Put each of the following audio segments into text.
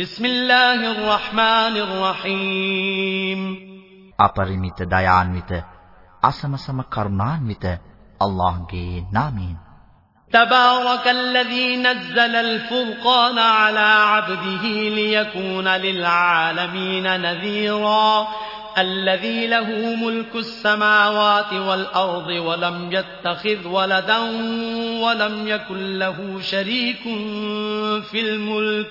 بسم الله الرحمن الرحيم අපරිමිත දයාන්විත අසමසම කරුණාන්විත අල්ලාහ්ගේ නාමයෙන් تبارك الذي نزل الفرقان على عبده ليكون للعالمين نذيرا الذي له ملك السماوات والأرض ولم يتخذ ولدا ولم يكن له شريك في الملك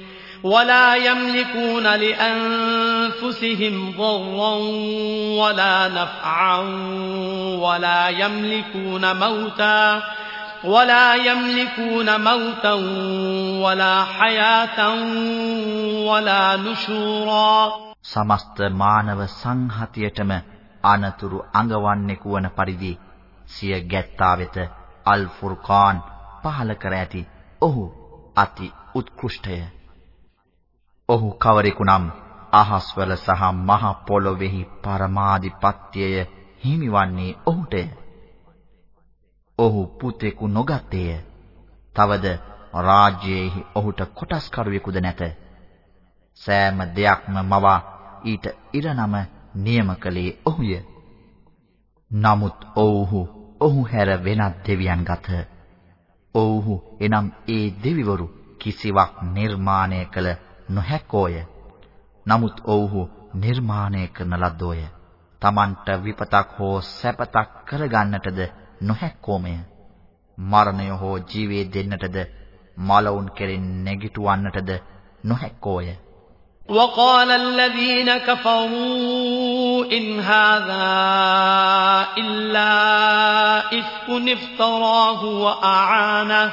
ولا يملكون لأنفسهم ضرا ولا نفعا ولا يملكون موتا ولا يملكون موتا ولا حياة ولا نشورا සමස්ත මානව සංහතියටම අනතුරු අඟවන්නෙකු වන පරිදි සිය ගැත්තා වෙත අල් ෆුර්කාන් පහල කර ඇති ඔහු අති උත්කෘෂ්ඨය ඔහු කවරෙකු නම් අහස්වල සහ මහ පොළොවේහි පරමාධිපත්‍යය හිමිවන්නේ ඔහුටය. ඔහු පුතෙකු නොගත්තේය. තවද රාජ්‍යයේහි ඔහුට කොටස්කරුවෙකුද නැත. සෑම දෙයක්ම මවා ඊට ඉරනම නියම කළේ ඔහුය. නමුත් ඔව්හු ඔහු හැර වෙනත් දෙවියන් ගත. ඔව්හු එනම් ඒ දෙවිවරු කිසිවක් නිර්මාණය කළ නොහැකෝය. නමුත් ඔව්හු නිර්මාණය කරන ලද්දෝය. Tamanට විපතක් හෝ සැපතක් කරගන්නටද නොහැක්කෝමය. මරණය හෝ ජීවේ දෙන්නටද මලවුන් කෙරෙන් නැගිටවන්නටද නොහැක්කෝය. وقال الذين كفروا إن هذا إلا إفك افتراه وأعانه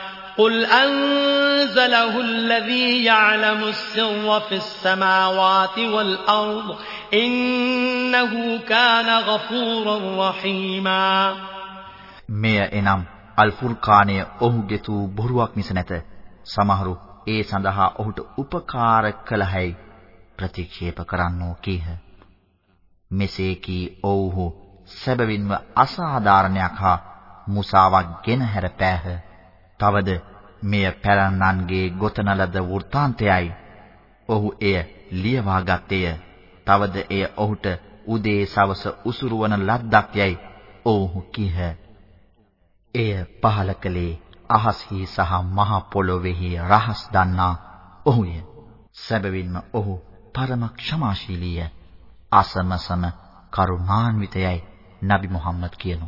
قل أنزله الذي يعلم السر في السماوات والأرض إنه كان غفورا رحيما මෙය එනම් අල් ෆුර්කානය ඔහුගේ තු බොරුවක් මිස නැත. සමහරු ඒ සඳහා ඔහුට උපකාර කළහැයි ප්‍රතික්ෂේප කරන්නෝ කීහ. මෙසේ කී ඔව්හු සැබවින්ම අසාධාරණයක් හා මුසාවක් ගෙන හැර පෑහ. තවද මෙය පැරණන්ගේ ගොතන ලද වෘත්තාන්තයයි. ඔහු එය ලියවා ගත්තේය. තවද එය ඔහුට උදේ සවස උසුරුවන ලද්දක් යයි ඔව්හු කීහ. එය පහල කළේ අහස්හි සහ මහ පොළොවේහි රහස් දන්නා ඔහුය. සැබවින්ම ඔහු පරම ක්ෂමාශීලීය. අසමසම කරුණාන්විතයයි නබි මුහම්මද් කියනු.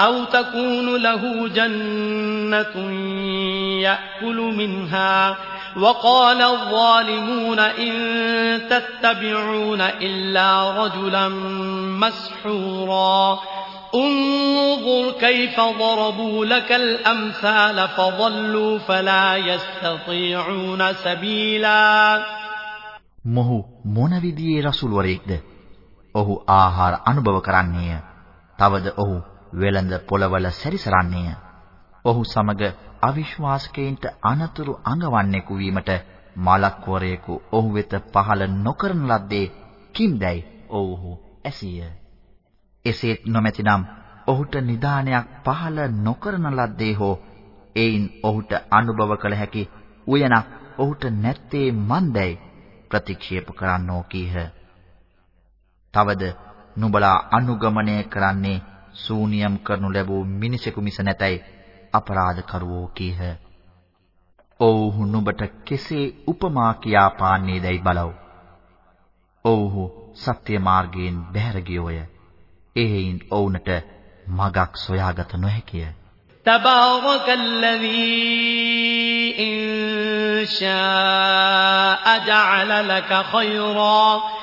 أو تكون له جنة يأكل منها وقال الظالمون إن تتبعون إلا رجلا مسحورا انظر كيف ضربوا لك الأمثال فضلوا فلا يستطيعون سبيلا මොහු මොන විදියේ රසූල්වරයෙක්ද? ඔහු ආහාර අනුභව කරන්නේය. තවද ඔහු වෙළඳ පොළවල සැරිසරන්නේය. ඔහු සමග අවිශ්වාසකයින්ට අනතුරු අඟවන්නෙකු වීමට මලක්වරයෙකු ඔහු වෙත පහළ නොකරන ලද්දේ කිම්දැයි ඔව්හු ඇසිය. එසේත් නොමැතිනම් ඔහුට නිදානයක් පහළ නොකරන ලද්දේ හෝ එයින් ඔහුට අනුභව කළ හැකි උයනක් ඔහුට නැත්තේ මන්දැයි ප්‍රතික්ෂේප කරන්නෝ කීහ. තවද නුඹලා අනුගමනය කරන්නේ සූනියම් කරනු ලැබූ මිනිසෙකු මිස නැතයි අපරාධකරුවෝ කීහ. ඔව්හු නුඹට කෙසේ උපමා කියා පාන්නේදයි බලව. ඔව්හු සත්‍ය මාර්ගයෙන් බැහැර ගියෝය. එහෙයින් ඔවුන්ට මගක් සොයාගත නොහැකිය. තබාරකල්ලදී ඉන්ෂා අජഅල ලක ඛෛරා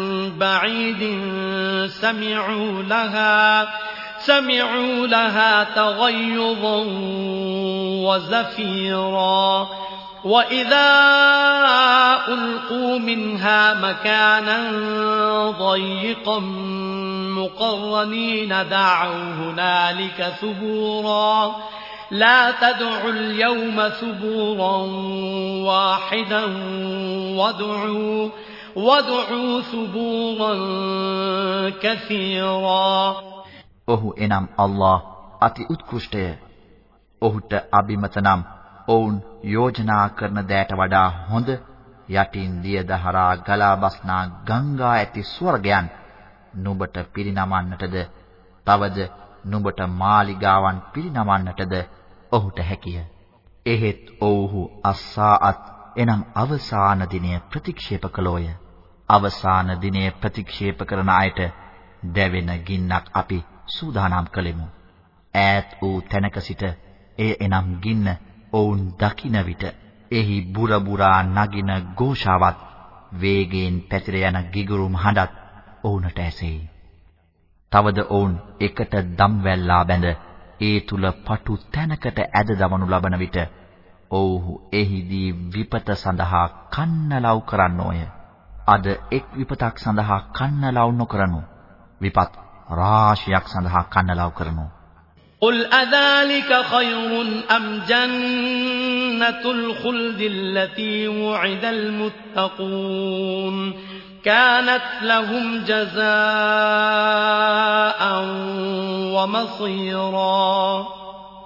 بعيد سمعوا لها سمعوا لها تغيظا وزفيرا. وإذا ألقوا منها مكانا ضيقا مقرنين دعوا هنالك ثبورا. لا تدعوا اليوم ثبورا واحدا وادعوا وادعوا ثبورا كثيرا ඔහු එනම් අල්ලාහ් අති උත්කෘෂ්ටය. ඔහුට අබිමත නම් ඔවුන් යෝජනා කරන දෑට වඩා හොඳ යටින් දිය දහරා ගලා බස්නා ගංගා ඇති ස්වර්ගයන් නුඹට පිරිනමන්නටද තවද නුඹට මාලිගාවන් පිරිනමන්නටද ඔහුට හැකිය. එහෙත් ඔව්හු අස්සාත් එනම් අවසාන දිනය ප්‍රතික්ෂේප කළෝය. අවසාන දිනය ප්‍රතික්ෂේප කරන අයට දැවෙන ගින්නක් අපි සූදානම් කළෙමු. ඈත් වූ තැනක සිට එය එනම් ගින්න ඔවුන් දකින විට එහි බුර බුරා නගින ഘോഷාවත් වේගයෙන් පැතිර යන ගිගුරුම් හඬත් ඔවුන්ට ඇසෙයි. තවද ඔවුන් එකට දම් වැල්ලා බැඳ ඒ තුල පටු තැනකට ඇද දමනු ලබන විට ඔව්හු එහිදී විපත සඳහා කන්නලව් කරන්නෝය. අද එක් විපතක් සඳහා කන්නලව් නොකරනු. විපත් රාශියක් සඳහා කන්නලව් කරනු. قل أذلك خير أم جنة الخلد التي وعد المتقون كانت لهم جزاء ومصيرا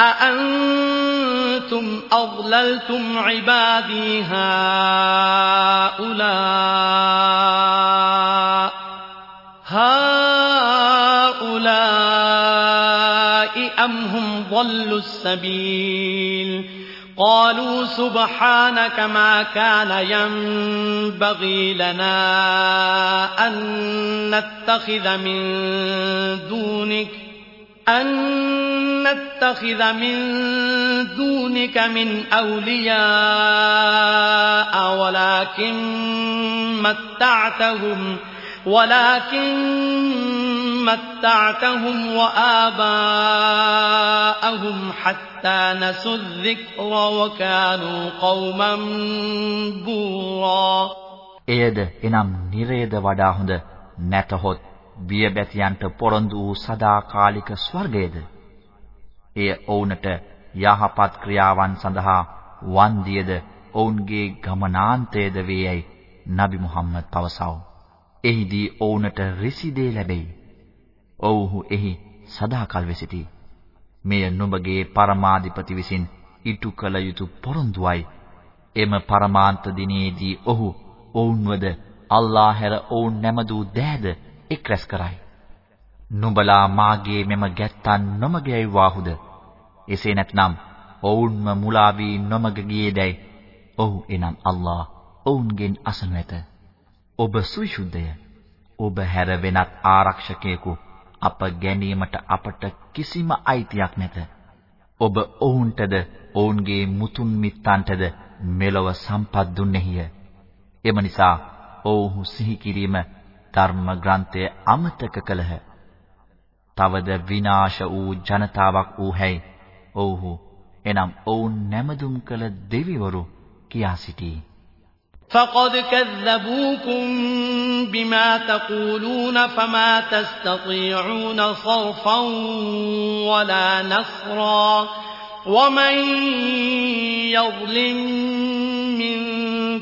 أأنتم أضللتم عبادي هؤلاء؟ هؤلاء أم هم ضلوا السبيل؟ قالوا سبحانك ما كان ينبغي لنا أن نتخذ من دونك أن نتخذ من دونك من أولياء ولكن متعتهم ولكن متعتهم وآباءهم حتى نسوا الذكر وكانوا قوما بورا එයද එනම් නිරේද වඩා හොඳ නැතහොත් බියබැතියන්ට පොරොන්දු වූ සදාකාලික ස්වර්ගයේද එය ඔවුන්ට යහපත් ක්‍රියාවන් සඳහා වන්දියද ඔවුන්ගේ ගමනාන්තයේද වේයයි නබි මුහම්මද් පවසව. එහිදී ඔවුන්ට රිසිදේ ලැබෙයි. ඔව්හු එහි සදාකල් වෙසිතී. මෙය නුඹගේ පරමාධිපති විසින් ඉටු කළ යුතු පොරොන්දුවයි. එම පරමාන්ත දිනේදී ඔහු ඔවුන්වද අල්ලාහ හැර ඔවුන් නැමදූ දෑද එක්රැස් කරයි. නුඹලා මාගේ මෙම ගැත්තන් නොමග යයිවාහුද? එසේ නැත්නම් ඔවුන්ම මුලා වී නොමග ගියේදයි. ඔහු එනම් අල්ලාහ ඔවුන්ගෙන් අසනු ඇත. ඔබ සවිසුද්ධය. ඔබ හැර වෙනත් ආරක්ෂකයෙකු අප ගැනීමට අපට කිසිම අයිතියක් නැත. ඔබ ඔවුන්ටද ඔවුන්ගේ මුතුන් මිත්තන්ටද මෙලොව සම්පත් දුන්නේහිය. එම නිසා ඔවුහු සිහි කිරීම ධර්ම ග්‍රන්ථය අමතක කළහ. තවද විනාශ වූ ජනතාවක් වූ හැයි ඔව්හු එනම් ඔවුන් නැමදුම් කළ දෙවිවරු කියා සිටී. فقد كذبوكم بما تقولون فما تستطيعون صرفا ولا نصرا ومن يظلم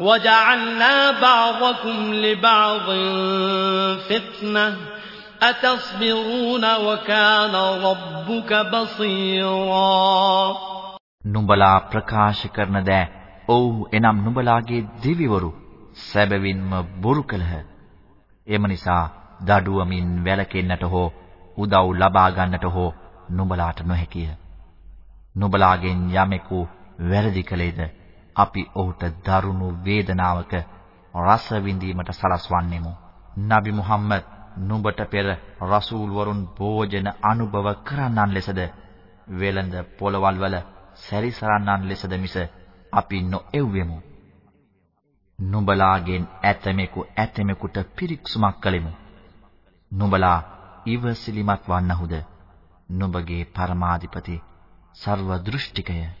وجعلنا بعضكم لبعض فتنة أتصبرون وكان ربك بصيرا නුඹලා ප්‍රකාශ කරන දෑ ඔව්හු එනම් නුඹලාගේ දිවිවරු සැබවින්ම බොරු කළහ. එම නිසා දඩුවමින් වැළකෙන්නට හෝ උදව් ලබා ගන්නට හෝ නුඹලාට නොහැකිය. නුඹලාගෙන් යමෙකු වැරදි කළේද අපි ඔහුට දරුණු වේදනාවක රස විඳීමට සලස්වන්නෙමු. නබි මුහම්මද් නුඹට පෙර රසූල් වරුන් භෝජන අනුභව කරන්නන් ලෙසද වෙළඳ පොළවල් වල සැරිසරන්නන් ලෙසද මිස අපි නොඑව්වෙමු. නුඹලාගෙන් ඇතමෙකු ඇතමෙකුට පිරික්සුමක් කළෙමු. නුඹලා ඉවසිලිමත් වන්නහුද නුඹගේ පරමාධිපති සර්ව දෘෂ්ටිකය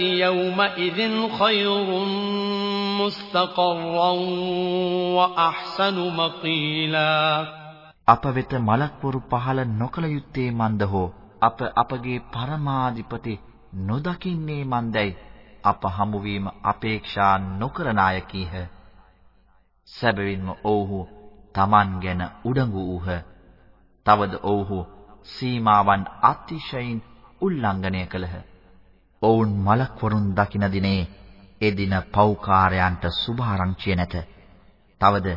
يومئذ خير مستقرا وأحسن مقيلا අප වෙත මලක්වරු පහළ නොකළ යුත්තේ මන්ද හෝ අප අපගේ පරමාධිපති නොදකින්නේ මන්දයි අප හමුවීම අපේක්ෂා නොකරන අය කීහ. සැබවින්ම ඔව්හු Taman ගැන උඩඟු වූහ. තවද ඔව්හු සීමාවන් අතිශයින් උල්ලංඝනය කළහ. ඔවුන් මලක්වරුන් දකින දිනේ එදින පෞකාරයන්ට සුභාරංචිය නැත. තවද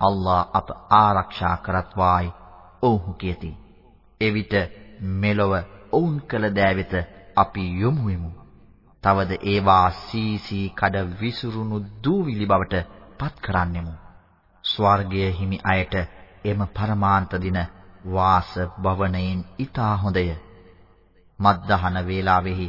අල්ලා අප ආරක්ෂා කරත්වායි ඔව්හු කියති. එවිට මෙලොව ඔවුන් කළ දෑ වෙත අපි යොමු වෙමු. තවද ඒවා සීසී කඩ විසුරුණු දූවිලි බවට පත් කරන්නෙමු. ස්වර්ගයේ හිමි අයට එම පරමාන්ත දින වාස භවණයෙන් ඊතා හොඳය. මද්දහන වේලාවෙහි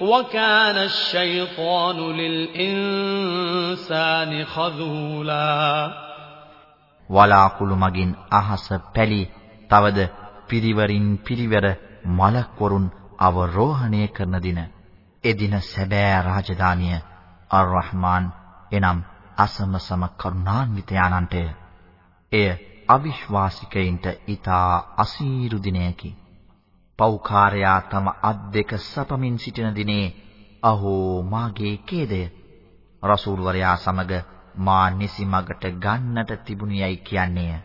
وكان الشيطان للإنسان خذولا වලාකුළු මගින් අහස පැලි තවද පිරිවරින් පිරිවර මලක් වරුන් අවරෝහණය කරන දින. එදින සැබෑ රාජධානිය අර්-රහ්මාන් එනම් අසමසම කරුණාන්විත ආනන්තය. එය අවිශ්වාසිකයින්ට ඊතා අසීරු දිනයකි. පෞකාරයා තම අත් දෙක සපමින් සිටින දිනේ අහෝ මාගේ ඛේදය. රසූල් වරයා සමග මා නිසිමගට ගන්නට තිබුණියයි කියන්නේය.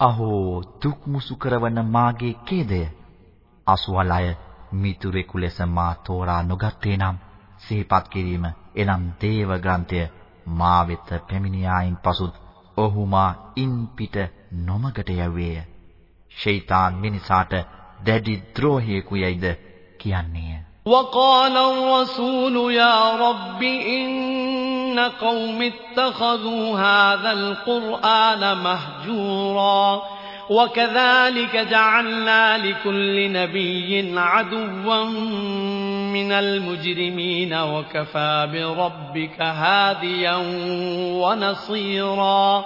අහෝ දුක් මුසු කරවන මාගේ ඛේදය. අසුවල් අය මිතුරෙකු ලෙස මා තෝරා නොගත්තේ නම් සිහිපත් කිරීම එනම් දේව ග්‍රන්ථය මා වෙත පැමිණියායින් පසුත් ඔහු මා ඉන් පිට නොමගට යවේය. ෂයිතන් මිනිසාට දැඩි ද්‍රෝහියෙකු යයිද කියන්නේය. وقال الرسول يا رب إن قوم اتخذوا هذا القرآن مهجورا وكذلك جعلنا لكل نبي عدوا من المجرمين وكفى بربك هاديا ونصيرا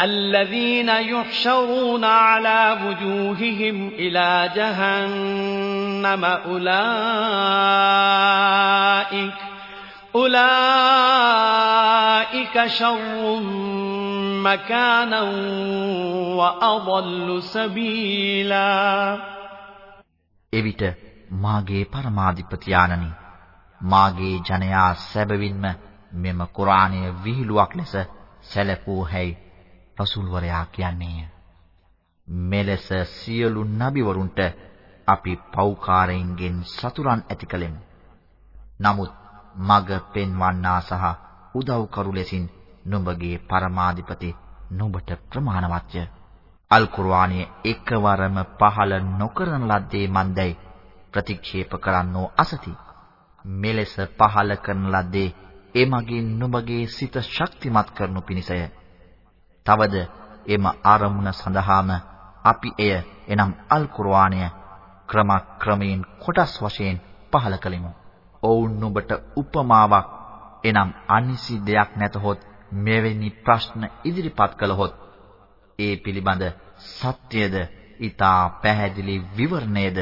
الذين يحشرون على وجوههم إلى جهنم أولئك أولئك شر مكانا وأضل سبيلا එවිට මාගේ පරමාධිපති ආනනි මාගේ ජනයා සැබවින්ම මෙම කුරාණය විහිළුවක් ලෙස සැලකූ හැයි රසූල් වරයා කියන්නේය. මෙලෙස සියලු නබිවරුන්ට අපි පෞකාරයින්ගෙන් සතුරන් ඇති කලෙමු. නමුත් මග පෙන්වන්නා සහ උදව් කරු ලෙසින් නුඹගේ පරමාධිපති නුඹට ප්‍රමාණවත්ය. අල් කුර්ආනයේ එකවරම පහළ නොකරන ලද්දේ මන්දයි ප්‍රතික්ෂේප කරන්නෝ අසති. මෙලෙස පහල කරන ලද්දේ එමගින් නුඹගේ සිත ශක්තිමත් කරනු පිණිසය. තවද එම ආරමුණ සඳහාම අපි එය එනම් අල් කුර්ආනය ක්‍රමක්‍රමයෙන් කොටස් වශයෙන් පහල කළෙමු. ඔවුන් නුඹට උපමාවක් එනම් අනිසි දෙයක් නැතහොත් මෙවැනි ප්‍රශ්න ඉදිරිපත් කළහොත් ඒ පිළිබඳ සත්‍යද ඊතා පැහැදිලි විවරණයද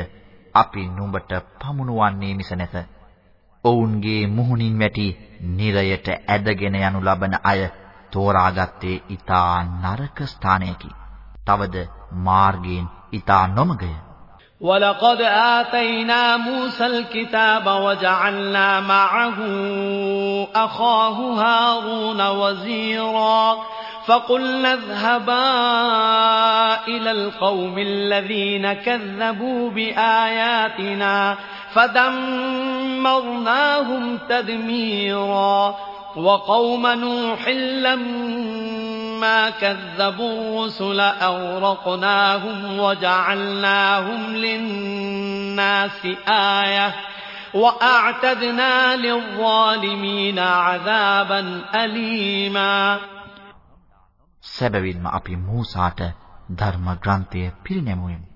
අපි නුඹට පමුණුවන්නේ මිස නැත. ඔවුන්ගේ මුහුණින් වැටි නිරයට ඇදගෙන යනු ලබන අය තෝරාගත්තේ ඊතා නරක ස්ථානයකි. තවද මාර්ගයෙන් ඊතා නොමගය. ولقد آتينا موسى الكتاب وجعلنا معه أخاه هارون وزيرا فقلنا اذهبا إلى القوم الذين كذبوا بآياتنا فدمرناهم تدميرا وقوم نوح لما كذبوا الرسل أورقناهم وجعلناهم للناس آية وأعتدنا للظالمين عذابا أليما සැබවින්ම අපි මූසාට ධර්ම ග්‍රන්ථය පිරිනැමුවෙමු.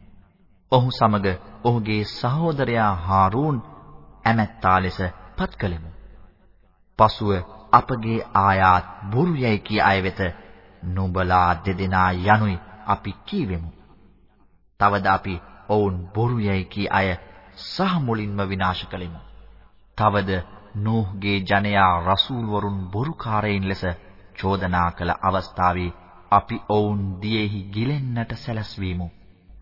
ඔහු සමග ඔහුගේ සහෝදරයා හාරූන් ඇමැත්තා ලෙස පත් කළෙමු. පසුව අපගේ ආයාත් බොරු යයි කී අය වෙත නුඹලා දෙදෙනා යනුයි අපි කීවෙමු. තවද අපි ඔවුන් බොරු යයි කී අය සහ මුලින්ම විනාශ කළෙමු. තවද නූහ්ගේ ජනයා රසූල් වරුන් බොරුකාරයින් ලෙස චෝදනා කළ අවස්ථාවේ අපි ඔවුන් දියෙහි ගිලෙන්නට සැලැස්වීමු.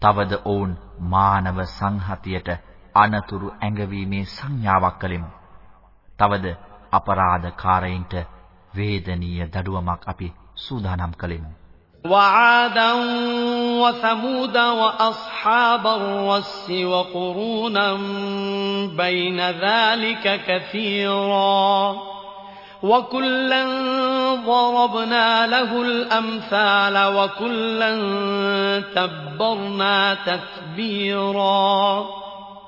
තවද ඔවුන් මානව සංහතියට අනතුරු ඇඟවීමේ සංඥාවක් කළෙමු. තවද අපරාධකාරයින්ට වේදනීය දඩුවමක් අපි සූදානම් කළෙමු. وعادا وثمود وأصحاب الرس وقرونا بين ذلك كثيرا وكلا ضربنا له الأمثال وكلا تبرنا تتبيرا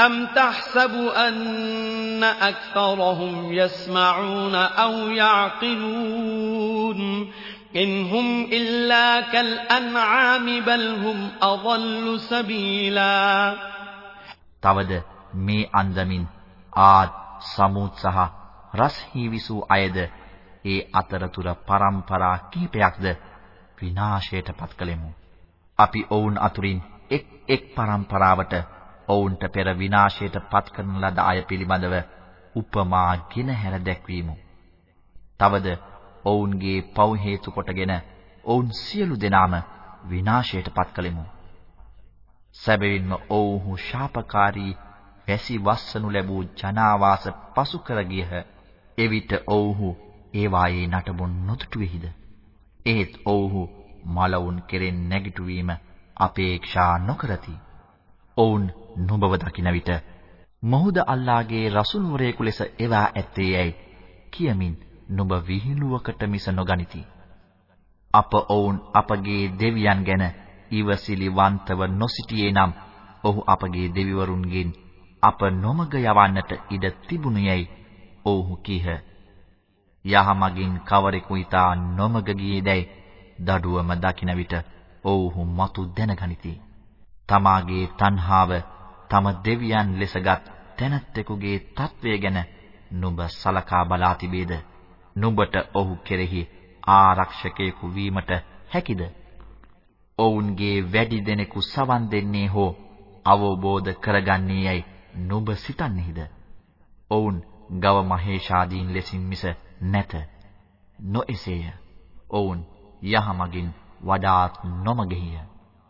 أَمْ تَحْسَبُ أَنَّ أَكْثَرَهُمْ يَسْمَعُونَ أَوْ يَعْقِلُونَ إِنْ هُمْ إِلَّا كَالْأَنْعَامِ بَلْ هُمْ أَضَلُّ سَبِيلًا තවද මේ අන්දමින් ආත් සමූත් සහ රස්හි විසූ අයද ඒ අතරතුර පරම්පරා කිහිපයක්ද විනාශයට පත් කළෙමු. අපි ඔවුන් අතුරින් එක් එක් පරම්පරාවට ඔවුන්ට පෙර විනාශයට පත් කරන ලද අය පිළිබඳව උපමා ගිනහැර දැක්වීමු. තවද ඔවුන්ගේ පව් හේතු කොටගෙන ඔවුන් සියලු දෙනාම විනාශයට පත් කළෙමු. සැබවින්ම ඔවුහු ශාපකාරී වැසි වස්සනු ලැබූ ජනාවාස පසු කර ගියහ. එවිට ඔවුහු ඒවායේ නටබුන් නොතුටුවේහිද? එහෙත් ඔවුහු මලවුන් කෙරෙන් නැගිටුවීම අපේක්ෂා නොකරති. ඔවුන් නුඹව දකින විට මොහුද අල්ලාහගේ රසූල්වරයෙකු ලෙස එවා ඇත්තේ යයි කියමින් නුඹ විහිළුවකට මිස නොගනිති. අප ඔවුන් අපගේ දෙවියන් ගැන ඉවසිලිවන්තව නොසිටියේ නම් ඔහු අපගේ දෙවිවරුන්ගෙන් අප නොමග යවන්නට ඉඩ තිබුණේයයි ඔවුහු කීහ. යහමගින් කවරෙකු ඊතා නොමග ගියේදයි දඩුවම දකින විට ඔවුහු මතු දැනගනිති. තමාගේ තණ්හාව තම දෙවියන් ලෙසගත් තැනැත්තෙකුගේ తත්වය ගැන නුඹ සලකා බලා තිබේද? නුඹට ඔහු කෙරෙහි ආරක්ෂකයෙකු වීමට හැකිද? ඔවුන්ගේ වැඩි දෙනෙකු සවන් දෙන්නේ හෝ අවබෝධ කරගන්නේ යයි නුඹ සිතන්නේද? ඔවුන් ගව මහේෂාදීන් ලෙසින් මිස නැත. නොඑසේය. ඔවුන් යහමගින් වඩාත් නොමගෙහිය.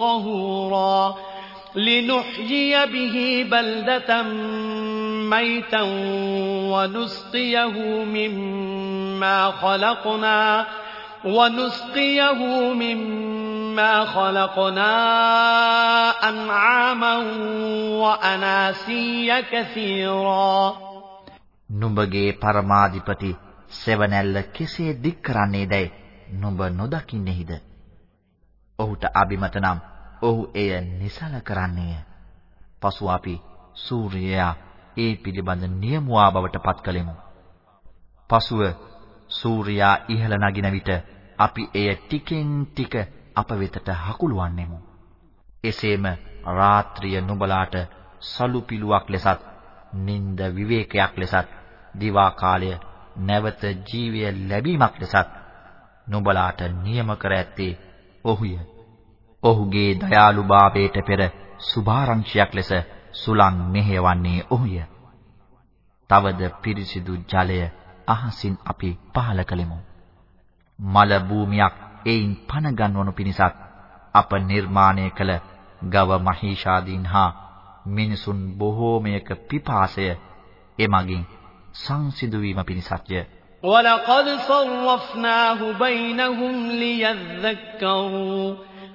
طهورا لنحيي به بلدة ميتا ونسقيه مما خلقنا ونسقيه مما خلقنا أنعاما وأناسيا كثيرا නුඹගේ පරමාධිපති සෙවණැල්ල කෙසේ දික් කරන්නේදයි නුඹ නොදකින්නේහිද? ඔහුට අබිමත නම් ඔහු එය නිසල කරන්නේය. පසු අපි සූර්යයා ඒ පිළිබඳ නියමුවා බවට පත් කලෙමු. පසුව සූර්යයා ඉහළ නගින විට අපි එය ටිකෙන් ටික අප වෙතට හකුලවන්නෙමු. එසේම රාත්‍රිය නුඹලාට සලු පිළුවක් ලෙසත් නිନ୍ଦ විවේකයක් ලෙසත් දිවා කාලය නැවත ජීවය ලැබීමක් ලෙසත් නුඹලාට නියම කර ඇත්තේ ඔහුය. ඔහුගේ දයාලුභාවයට පෙර සුභාරංශයක් ලෙස සුලං මෙහෙයවන්නේ ඔහුය. තවද පිරිසිදු ජලය අහසින් අපි පහල කළෙමු. මල භූමියක් එයින් පණ ගන්වනු පිණිසත් අප නිර්මාණය කළ ගව මහීෂාදීන් හා මිනිසුන් බොහෝමයක පිපාසය එමගින් සංසිඳු වීම පිණිසත්ය. وَلَقَدْ صَرَّفْنَاهُ بَيْنَهُمْ لِيَذَّكَّرُوا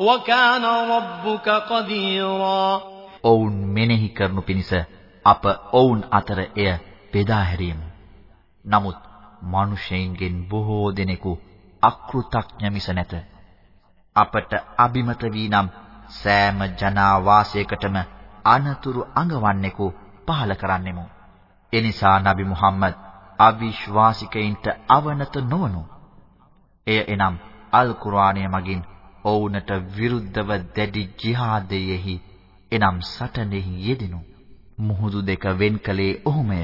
وكان ربك قديرا ඔවුන් මෙනෙහි කරනු පිණිස අප ඔවුන් අතර එය බෙදා හැරියමු. නමුත් මිනිසෙයින්ගෙන් බොහෝ දෙනෙකු අකෘතඥ මිස නැත. අපට අබිමත වී නම් සෑම ජනා වාසයකටම අනතුරු අඟවන්නෙකු පහල කරන්නෙමු. එනිසා නබි මුහම්මද් අවිශ්වාසිකයින්ට අවනත නොවනු. එය එනම් අල් කුර්ආනය මගින් ඔවුන්ට විරුද්ධව දැඩි ජිහාදයෙහි එනම් සටනෙහි යෙදෙනු. මුහුදු දෙක වෙන් කළේ ඔහුමය.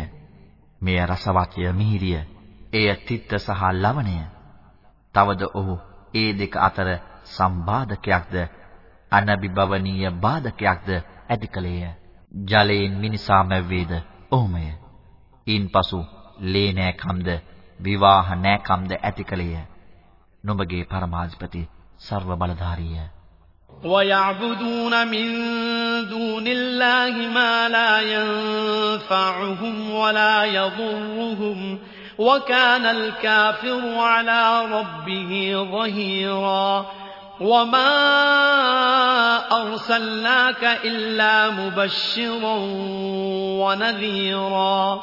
මෙය රසවත්ය මිහිරිය. එය තිත්ත සහ ලවණය. තවද ඔහු ඒ දෙක අතර සම්බාධකයක්ද අනබිබවනීය බාධකයක්ද ඇති කලේය. ජලයෙන් මිනිසා මැව්වේද ඔහුමය. ඊන්පසු ලේ නෑකම්ද විවාහ නෑකම්ද ඇති කලේය. නුඹගේ පරමාධිපති සර්ව බලධාරීය. ويعبدون من دون الله ما لا ينفعهم ولا يضرهم وكان الكافر على ربه ظهيرا وما أرسلناك إلا مبشرا ونذيرا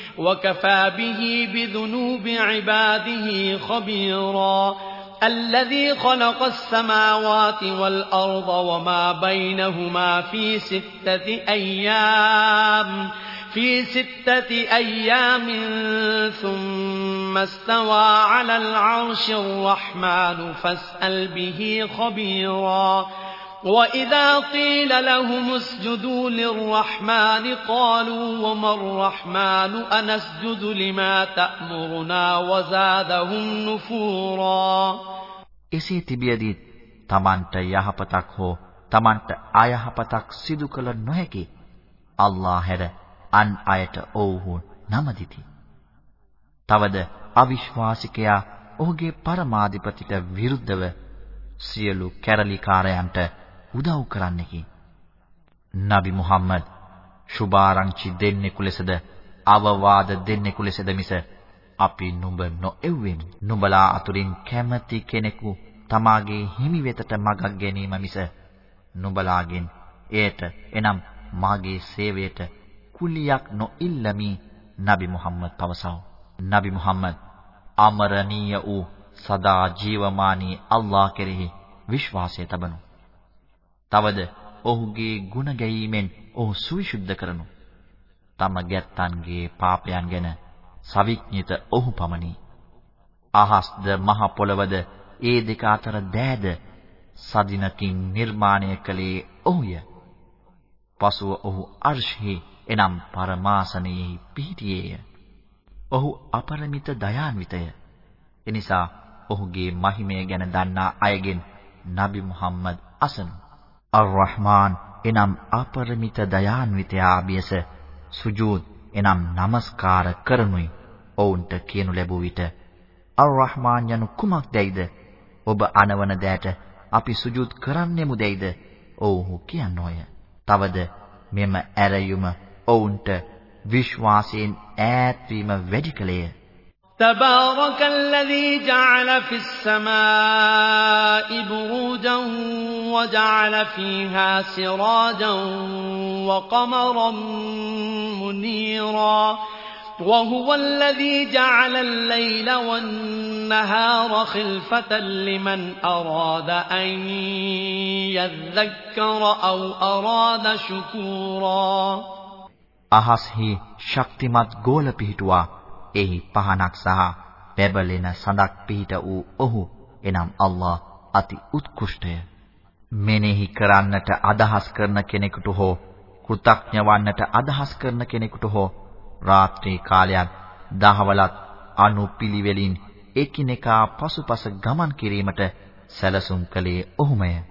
وكفى به بذنوب عباده خبيرا. الذي خلق السماوات والأرض وما بينهما في ستة أيام في ستة أيام ثم استوى على العرش الرحمن فاسأل به خبيرا. وإذا قيل لهم اسجدوا للرحمن قالوا وما الرحمن أنسجد لما تأمرنا وزادهم نفورا එසේ තිබියදී තමන්ට යහපතක් හෝ තමන්ට අයහපතක් සිදු කළ නොහැකි අල්ලාහ හැර අන් අයට ඔව්හු නමදිති. තවද අවිශ්වාසිකයා ඔහුගේ පරමාධිපතිට විරුද්ධව සියලු කැරලිකාරයන්ට උදව් කරන්නෙකි. නබි මුහම්මද් සුභාරංචි දෙන්නෙකු ලෙසද අවවාද දෙන්නෙකු ලෙසද මිස අපි නුඹ නොඑව්වෙමු. නුඹලා අතුරින් කැමැති කෙනෙකු තමාගේ හිමි වෙතට මගක් ගැනීම මිස නුඹලාගෙන් එයට එනම් මාගේ සේවයට කුලියක් නොඉල්ලමි නබි මුහම්මද් පවසව. නබි මුහම්මද් අමරණීය වූ සදා ජීවමානී අල්ලාහ කෙරෙහි විශ්වාසය තබනු. තවද ඔහුගේ ගුණ ගැයීමෙන් ඔහු සවිසුද්ධ කරනු. තම ගැත්තන්ගේ පාපයන් ගැන සවිඥිත ඔහු පමණි. අහස්ද මහ පොළවද ඒ දෙක අතර දෑද සදිනකින් නිර්මාණය කළේ ඔහුය. පසුව ඔහු අර්ශ්හි එනම් පරමාසනයෙහි පිහිටියේය. ඔහු අපරමිත දයාන්විතය. එනිසා ඔහුගේ මහිමය ගැන දන්නා අයගෙන් නබි මුහම්මද් අසනු. අර්-රහ්මාන් එනම් අපරමිත දයාන්විතයා බියස සුජූද් එනම් নমස්කාර කරනුයි ඔවුන්ට කියනු ලැබුව විට අර්-රහ්මාන් යනු කුමක්දයිද ඔබ අනවන දෑට අපි සුජූද් කරන්නෙමු දෙයිද? ඔව්හු කියනෝය. තවද මෙම ඇරයුම ඔවුන්ට විශ්වාසයෙන් ඈත් වීම වැඩි කලේය. تبارك الذي جعل في السماء بروجا وجعل فيها سراجا وقمرا منيرا وهو الذي جعل الليل والنهار خلفة لمن أراد أن يذكر أو أراد شكورا අහස්හි ශක්තිමත් ගෝල පිහිටුවා. එහි පහනක් සහ පැබලෙන සඳක් පිහිට වූ ඔහු එනම් අල්ලා අති උත්කෘෂ්ටය. මෙනෙහි කරන්නට අදහස් කරන කෙනෙකුට හෝ කෘතඥ වන්නට අදහස් කරන කෙනෙකුට හෝ රාත්‍රී කාලයත් දහවලත් අනුපිළිවෙලින් එකිනෙකා පසුපස ගමන් කිරීමට සැලසුම් කළේ ඔහුමය.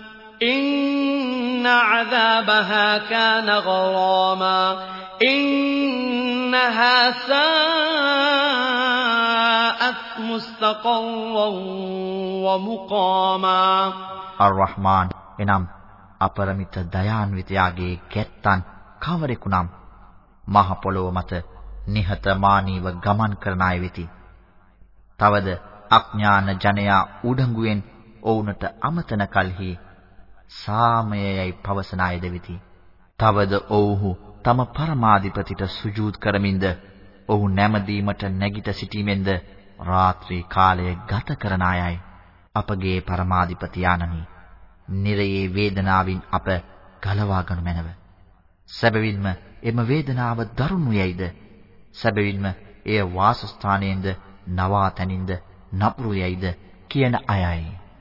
إن عذابها كان غراما إنها ساءت مستقرا ومقاما الرحمن එනම් අපරමිත දයාන්විතයාගේ කැත්තන් කවරෙකුනම් මහ පොළොව මත නිහතමානීව ගමන් කරන අය වෙති. තවද අඥාන ජනයා උඩඟුවෙන් ඔවුන්ට අමතන කලෙහි සාමයයි පවසන අයද වෙති. තවද ඔව්හු තම පරමාධිපතිට සුජූද් කරමින්ද ඔහු නැමදීමට නැගිට සිටීමෙන්ද රාත්‍රී කාලය ගත කරන අයයි. අපගේ පරමාධිපති ආනමි. නිරයේ වේදනාවින් අප ගලවා ගනු මැනව. සැබවින්ම එම වේදනාව දරුණු යයිද? සැබවින්ම එය වාසස්ථානයෙන්ද නවාතැනින්ද නපුරු යයිද කියන අයයි.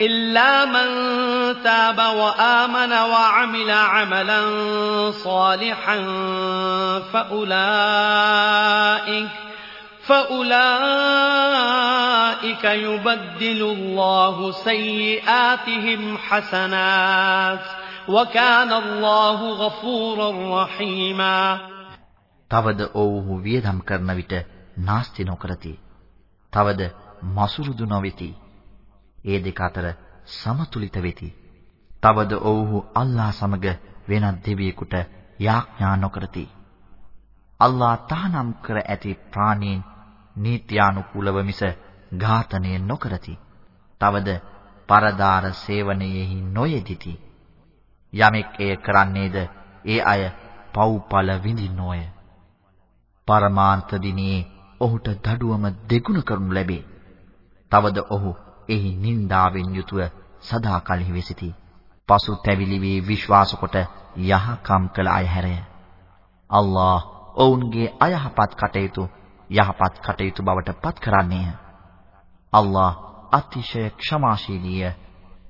إلا من تاب وآمن وعمل عملا صالحا فأولئك فأولئك يبدل الله سيئاتهم حسنات وكان الله غفورا رحيما තවද ඔව්හු වියදම් කරන විට නාස්ති නොකරති. තවද මසුරුදු නොවේති. ඒ දෙක අතර සමතුලිත වෙති. තවද ඔව්හු අල්ලා සමග වෙනත් දෙවියෙකුට යාඥා නොකරති. අල්ලා තහනම් කර ඇති ප්‍රාණීන් නීත්‍යානුකූලව මිස ඝාතනය නොකරති. තවද පරදාර සේවනයේහි නොයෙදිති. යමෙක් එය කරන්නේද ඒ අය පව්පල විඳින්නෝය. පරමාන්ත දිනේ ඔහුට දඩුවම දෙගුණ කරනු ලැබේ. තවද ඔහු එහි නින්දාවෙන් යුතුව සදාකල්හි වෙසිතී. පසු තැවිලි වී විශ්වාස කොට යහකම් කළ අය හැරය. අල්ලාහ් ඔවුන්ගේ අයහපත් කටයුතු යහපත් කටයුතු බවට පත් කරන්නේය. අල්ලාහ් අතිශය ක්ෂමාශීලීය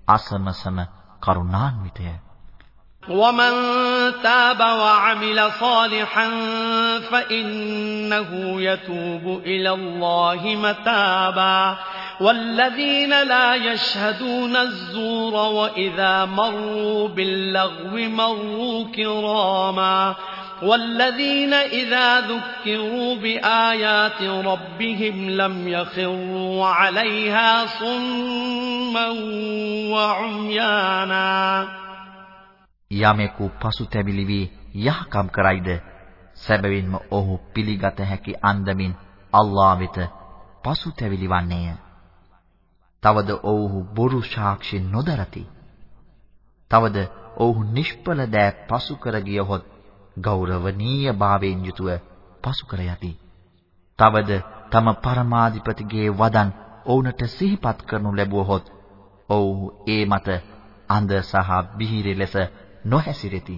අසමසම කරුණාන්විතය. ومن تاب وعمل صالحا فإنه يتوب إلى الله متابا والذين لا يشهدون الزور وإذا مروا باللغو مروا كراما والذين إذا ذكروا بآيات ربهم لم يخروا عليها صما وعميانا යමෙකු පසුතැවිලි වී යහකම් කරයිද සැබවින්ම ඔහු පිළිගත හැකි අන්දමින් අල්ලා වෙත පසුතැවිලි වන්නේය. තවද ඔව්හු බොරු සාක්ෂි නොදරති. තවද ඔව්හු නිෂ්පල දෑ පසු කර ගියහොත් ගෞරවනීය භාවයෙන් යුතුව පසු කර යති. තවද තම පරමාධිපතිගේ වදන් ඔවුන්ට සිහිපත් කරනු ලැබුවහොත් ඔව්හු ඒ මත අන්ධ සහ බිහිරි ලෙස නොහැසිරෙති.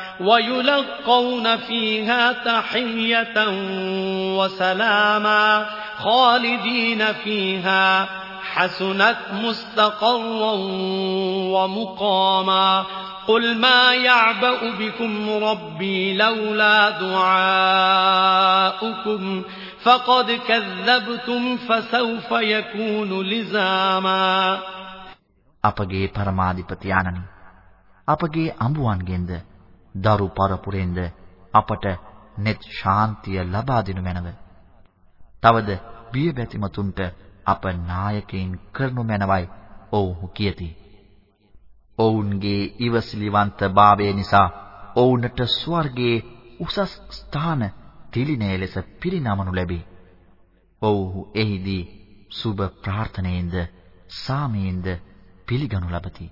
ويلقون فيها تحية وسلاما خالدين فيها حسنت مستقرا ومقاما قل ما يعبأ بكم ربي لولا دعاؤكم فقد كذبتم فسوف يكون لزاما අපගේ පරමාධිපති ආනනි අපගේ අඹුවන්ගෙන්ද දරු පරපුරෙන්ද අපට net ශාන්තිය ලබා දෙනු මැනව. තවද බියබැතිමතුන්ට අප නායකයින් කරනු මැනවයි ඔව්හු කියති. ඔවුන්ගේ ඉවසිලිවන්ත භාවය නිසා ඔවුන්ට ස්වර්ගයේ උසස් ස්ථාන තිලිනේ ලෙස පිරිනමනු ලැබේ. ඔව්හු එහිදී සුබ ප්‍රාර්ථනෙන්ද සාමයෙන්ද පිළිගනු ලබති.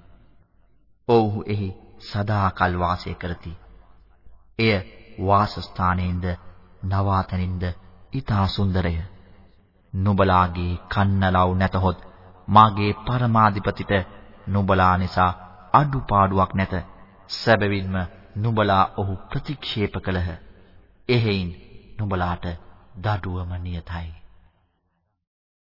ඔව්හු එහි සදාකල් වාසය කරති. එය වාසස්ථානයෙන්ද නවාතනින්ද ඊතා සුන්දරය. නුඹලාගේ කන්නලව් නැතහොත් මාගේ පරමාධිපතිට නුඹලා නිසා අඩුපාඩුවක් නැත. සැබවින්ම නුඹලා ඔහු ප්‍රතික්ෂේප කළහ. එහෙයින් නුඹලාට දඩුවම නියතයි.